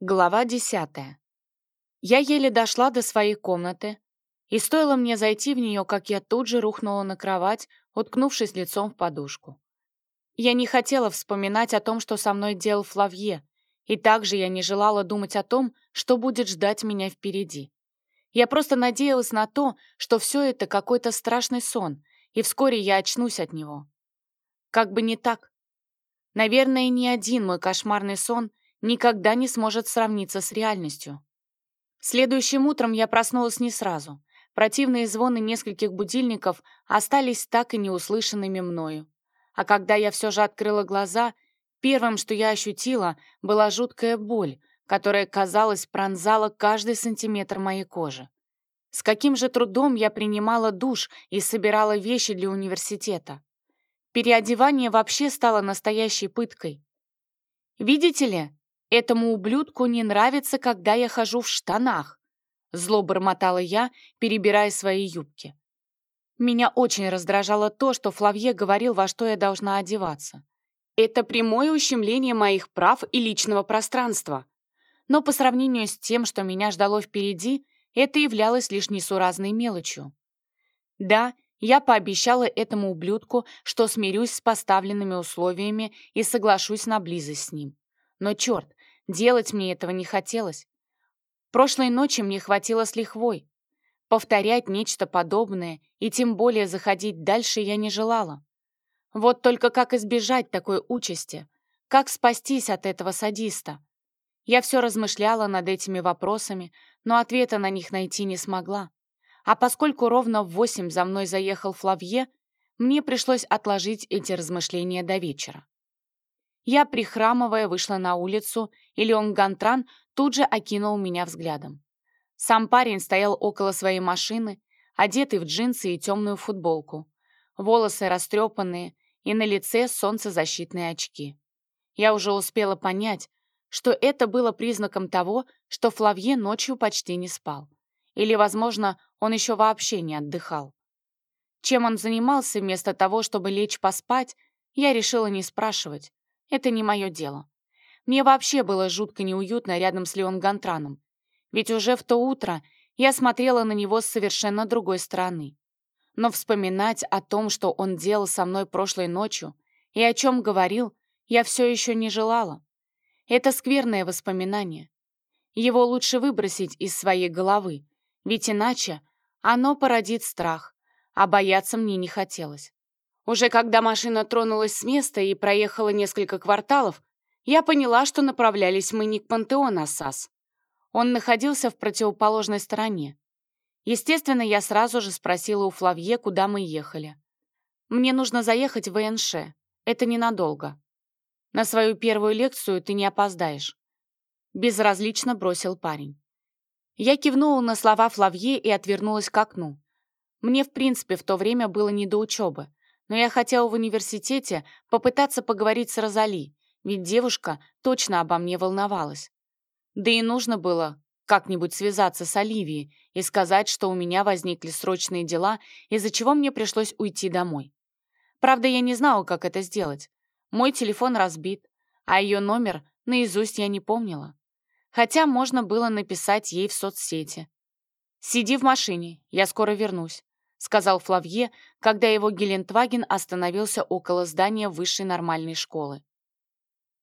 Глава десятая. Я еле дошла до своей комнаты, и стоило мне зайти в нее, как я тут же рухнула на кровать, уткнувшись лицом в подушку. Я не хотела вспоминать о том, что со мной делал Флавье, и также я не желала думать о том, что будет ждать меня впереди. Я просто надеялась на то, что все это какой-то страшный сон, и вскоре я очнусь от него. Как бы не так. Наверное, ни один мой кошмарный сон никогда не сможет сравниться с реальностью. Следующим утром я проснулась не сразу. Противные звоны нескольких будильников остались так и неуслышанными мною. А когда я все же открыла глаза, первым, что я ощутила, была жуткая боль, которая, казалось, пронзала каждый сантиметр моей кожи. С каким же трудом я принимала душ и собирала вещи для университета. Переодевание вообще стало настоящей пыткой. Видите ли, Этому ублюдку не нравится, когда я хожу в штанах. Зло бормотала я, перебирая свои юбки. Меня очень раздражало то, что Флавье говорил, во что я должна одеваться. Это прямое ущемление моих прав и личного пространства. Но по сравнению с тем, что меня ждало впереди, это являлось лишь несуразной мелочью. Да, я пообещала этому ублюдку, что смирюсь с поставленными условиями и соглашусь на близость с ним. Но черт, Делать мне этого не хотелось. Прошлой ночи мне хватило с лихвой. Повторять нечто подобное и тем более заходить дальше я не желала. Вот только как избежать такой участи? Как спастись от этого садиста? Я все размышляла над этими вопросами, но ответа на них найти не смогла. А поскольку ровно в восемь за мной заехал Флавье, мне пришлось отложить эти размышления до вечера. Я, прихрамывая, вышла на улицу, и Леон Гантран тут же окинул меня взглядом. Сам парень стоял около своей машины, одетый в джинсы и темную футболку. Волосы растрепанные, и на лице солнцезащитные очки. Я уже успела понять, что это было признаком того, что Флавье ночью почти не спал. Или, возможно, он еще вообще не отдыхал. Чем он занимался вместо того, чтобы лечь поспать, я решила не спрашивать. Это не мое дело. Мне вообще было жутко неуютно рядом с Леон Гантраном. Ведь уже в то утро я смотрела на него с совершенно другой стороны. Но вспоминать о том, что он делал со мной прошлой ночью, и о чем говорил, я все еще не желала. Это скверное воспоминание. Его лучше выбросить из своей головы, ведь иначе оно породит страх, а бояться мне не хотелось. Уже когда машина тронулась с места и проехала несколько кварталов, я поняла, что направлялись мы не к пантеону Ассас. Он находился в противоположной стороне. Естественно, я сразу же спросила у Флавье, куда мы ехали. «Мне нужно заехать в ВНШ. Это ненадолго. На свою первую лекцию ты не опоздаешь». Безразлично бросил парень. Я кивнула на слова Флавье и отвернулась к окну. Мне, в принципе, в то время было не до учебы но я хотела в университете попытаться поговорить с Розали, ведь девушка точно обо мне волновалась. Да и нужно было как-нибудь связаться с Оливией и сказать, что у меня возникли срочные дела, из-за чего мне пришлось уйти домой. Правда, я не знала, как это сделать. Мой телефон разбит, а ее номер наизусть я не помнила. Хотя можно было написать ей в соцсети. «Сиди в машине, я скоро вернусь сказал Флавье, когда его Гелендваген остановился около здания высшей нормальной школы.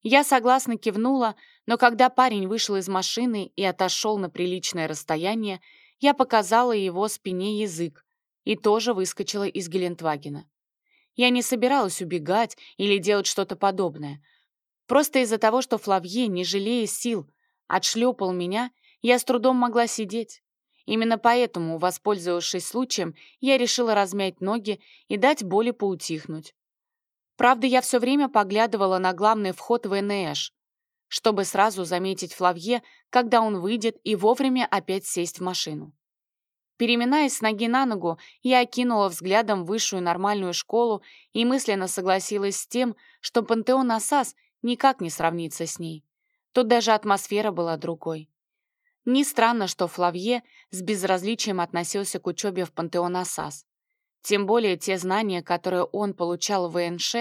Я согласно кивнула, но когда парень вышел из машины и отошел на приличное расстояние, я показала его спине язык и тоже выскочила из Гелендвагена. Я не собиралась убегать или делать что-то подобное. Просто из-за того, что Флавье, не жалея сил, отшлепал меня, я с трудом могла сидеть. Именно поэтому, воспользовавшись случаем, я решила размять ноги и дать боли поутихнуть. Правда, я все время поглядывала на главный вход в НЭШ, чтобы сразу заметить Флавье, когда он выйдет, и вовремя опять сесть в машину. Переминаясь с ноги на ногу, я окинула взглядом высшую нормальную школу и мысленно согласилась с тем, что пантеон Асас никак не сравнится с ней. Тут даже атмосфера была другой. Не странно, что Флавье с безразличием относился к учебе в пантеон Ассас. Тем более те знания, которые он получал в ВНШ,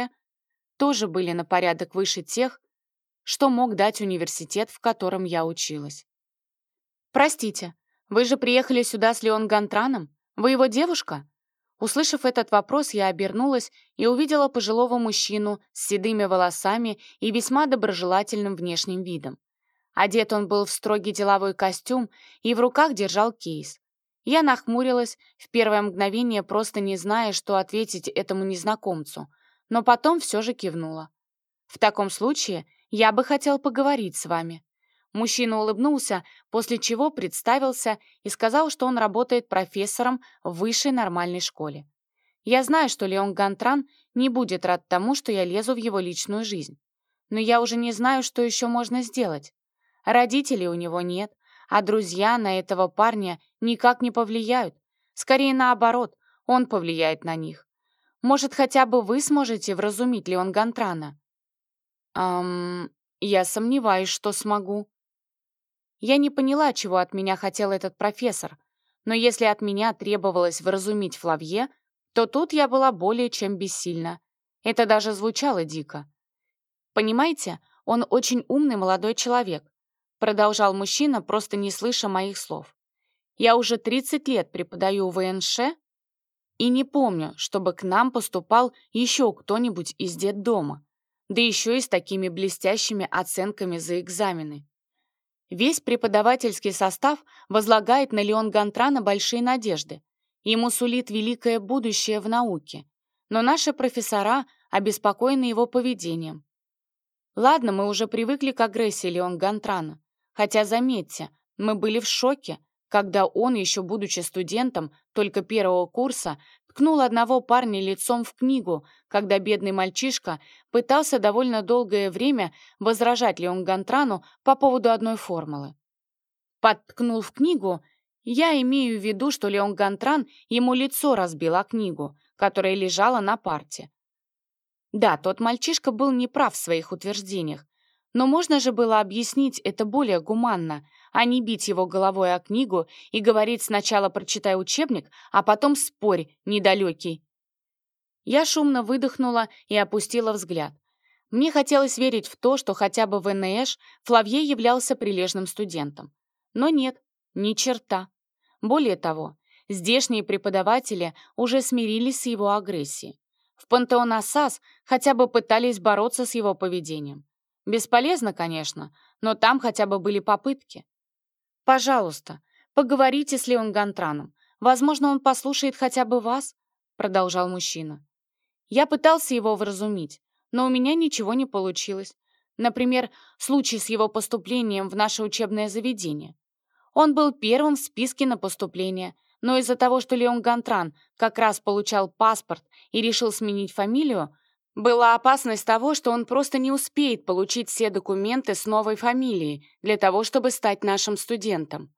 тоже были на порядок выше тех, что мог дать университет, в котором я училась. «Простите, вы же приехали сюда с Леон Гантраном? Вы его девушка?» Услышав этот вопрос, я обернулась и увидела пожилого мужчину с седыми волосами и весьма доброжелательным внешним видом. Одет он был в строгий деловой костюм и в руках держал кейс. Я нахмурилась, в первое мгновение просто не зная, что ответить этому незнакомцу, но потом все же кивнула. «В таком случае я бы хотел поговорить с вами». Мужчина улыбнулся, после чего представился и сказал, что он работает профессором в высшей нормальной школе. Я знаю, что Леон Гантран не будет рад тому, что я лезу в его личную жизнь. Но я уже не знаю, что еще можно сделать. Родителей у него нет, а друзья на этого парня никак не повлияют. Скорее наоборот, он повлияет на них. Может, хотя бы вы сможете вразумить Леон Гантрана? Эм, я сомневаюсь, что смогу. Я не поняла, чего от меня хотел этот профессор, но если от меня требовалось вразумить Флавье, то тут я была более чем бессильна. Это даже звучало дико. «Понимаете, он очень умный молодой человек», продолжал мужчина, просто не слыша моих слов. «Я уже 30 лет преподаю в ВНШ и не помню, чтобы к нам поступал еще кто-нибудь из детдома, да еще и с такими блестящими оценками за экзамены. Весь преподавательский состав возлагает на Леон Гантрана большие надежды. Ему сулит великое будущее в науке. Но наши профессора обеспокоены его поведением. Ладно, мы уже привыкли к агрессии Леон Гантрана. Хотя, заметьте, мы были в шоке, когда он, еще будучи студентом только первого курса, ткнул одного парня лицом в книгу, когда бедный мальчишка пытался довольно долгое время возражать Леон Гантрану по поводу одной формулы. Подткнул в книгу, я имею в виду, что Леон Гантран ему лицо разбил о книгу, которая лежала на парте. Да, тот мальчишка был неправ в своих утверждениях, но можно же было объяснить это более гуманно, а не бить его головой о книгу и говорить сначала прочитай учебник, а потом спорь, недалекий. Я шумно выдохнула и опустила взгляд. Мне хотелось верить в то, что хотя бы в НЭШ Флавье являлся прилежным студентом. Но нет, ни черта. Более того, здешние преподаватели уже смирились с его агрессией. В Пантеон Ассас хотя бы пытались бороться с его поведением. Бесполезно, конечно, но там хотя бы были попытки. «Пожалуйста, поговорите с Леон Гантраном. Возможно, он послушает хотя бы вас», — продолжал мужчина. Я пытался его вразумить, но у меня ничего не получилось. Например, случай с его поступлением в наше учебное заведение. Он был первым в списке на поступление, но из-за того, что Леон Гантран как раз получал паспорт и решил сменить фамилию, была опасность того, что он просто не успеет получить все документы с новой фамилией для того, чтобы стать нашим студентом.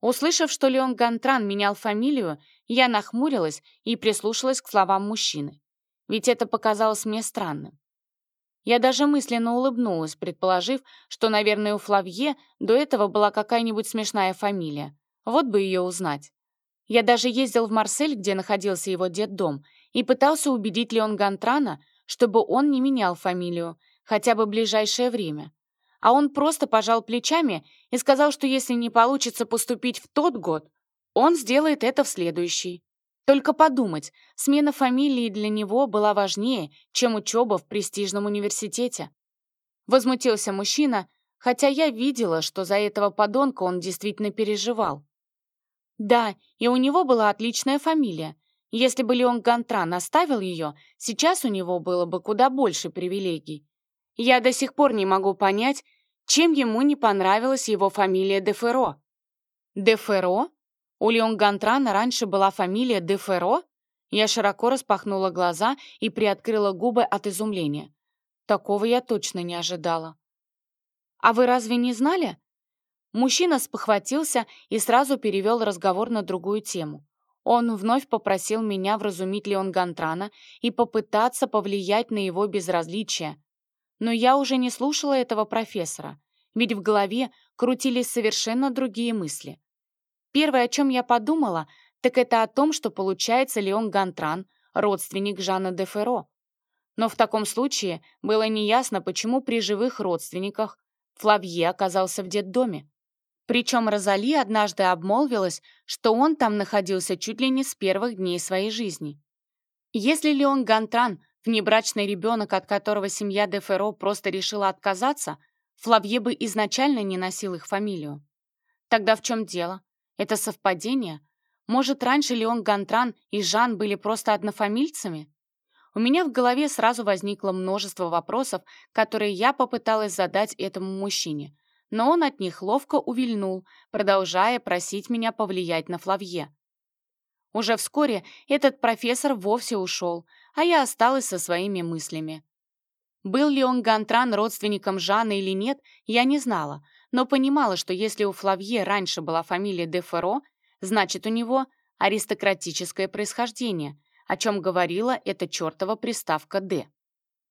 Услышав, что Леон Гантран менял фамилию, я нахмурилась и прислушалась к словам мужчины. Ведь это показалось мне странным. Я даже мысленно улыбнулась, предположив, что, наверное, у Флавье до этого была какая-нибудь смешная фамилия. Вот бы ее узнать. Я даже ездил в Марсель, где находился его дом, и пытался убедить Леон Гантрана, чтобы он не менял фамилию, хотя бы ближайшее время. А он просто пожал плечами и сказал, что если не получится поступить в тот год, он сделает это в следующий. Только подумать, смена фамилии для него была важнее, чем учеба в престижном университете. Возмутился мужчина, хотя я видела, что за этого подонка он действительно переживал. Да, и у него была отличная фамилия, если бы Леон Гантран оставил ее, сейчас у него было бы куда больше привилегий. Я до сих пор не могу понять, чем ему не понравилась его фамилия Деферо. Деферо? У Леон Гантрана раньше была фамилия Деферо? Я широко распахнула глаза и приоткрыла губы от изумления. Такого я точно не ожидала. «А вы разве не знали?» Мужчина спохватился и сразу перевел разговор на другую тему. Он вновь попросил меня вразумить Леон Гантрана и попытаться повлиять на его безразличие. Но я уже не слушала этого профессора, ведь в голове крутились совершенно другие мысли. Первое, о чем я подумала, так это о том, что получается Леон Гантран — родственник Жана де Ферро. Но в таком случае было неясно, почему при живых родственниках Флавье оказался в детдоме. Причем Розали однажды обмолвилась, что он там находился чуть ли не с первых дней своей жизни. Если Леон Гантран, внебрачный ребенок, от которого семья де Ферро просто решила отказаться, Флавье бы изначально не носил их фамилию. Тогда в чем дело? Это совпадение? Может, раньше Леон Гантран и Жан были просто однофамильцами? У меня в голове сразу возникло множество вопросов, которые я попыталась задать этому мужчине, но он от них ловко увильнул, продолжая просить меня повлиять на Флавье. Уже вскоре этот профессор вовсе ушел, а я осталась со своими мыслями. Был ли он Гантран родственником Жана или нет, я не знала, но понимала, что если у Флавье раньше была фамилия де Ферро, значит, у него аристократическое происхождение, о чем говорила эта чертова приставка «Д».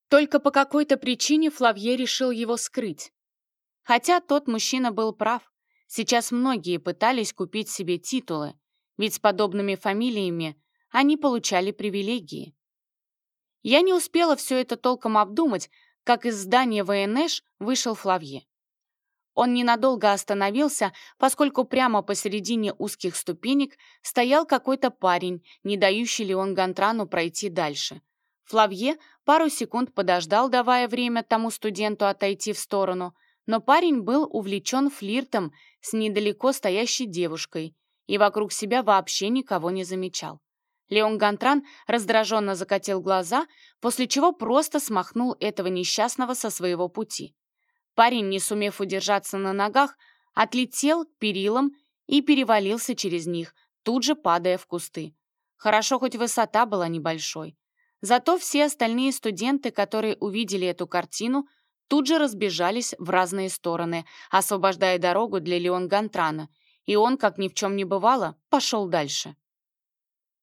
Только по какой-то причине Флавье решил его скрыть. Хотя тот мужчина был прав. Сейчас многие пытались купить себе титулы, ведь с подобными фамилиями они получали привилегии. Я не успела все это толком обдумать, как из здания ВНШ вышел Флавье. Он ненадолго остановился, поскольку прямо посередине узких ступенек стоял какой-то парень, не дающий Леон Гантрану пройти дальше. Флавье пару секунд подождал, давая время тому студенту отойти в сторону, но парень был увлечен флиртом с недалеко стоящей девушкой и вокруг себя вообще никого не замечал. Леон Гантран раздраженно закатил глаза, после чего просто смахнул этого несчастного со своего пути. Парень, не сумев удержаться на ногах, отлетел к перилам и перевалился через них, тут же падая в кусты. Хорошо, хоть высота была небольшой. Зато все остальные студенты, которые увидели эту картину, тут же разбежались в разные стороны, освобождая дорогу для Леон Гантрана, и он, как ни в чем не бывало, пошел дальше.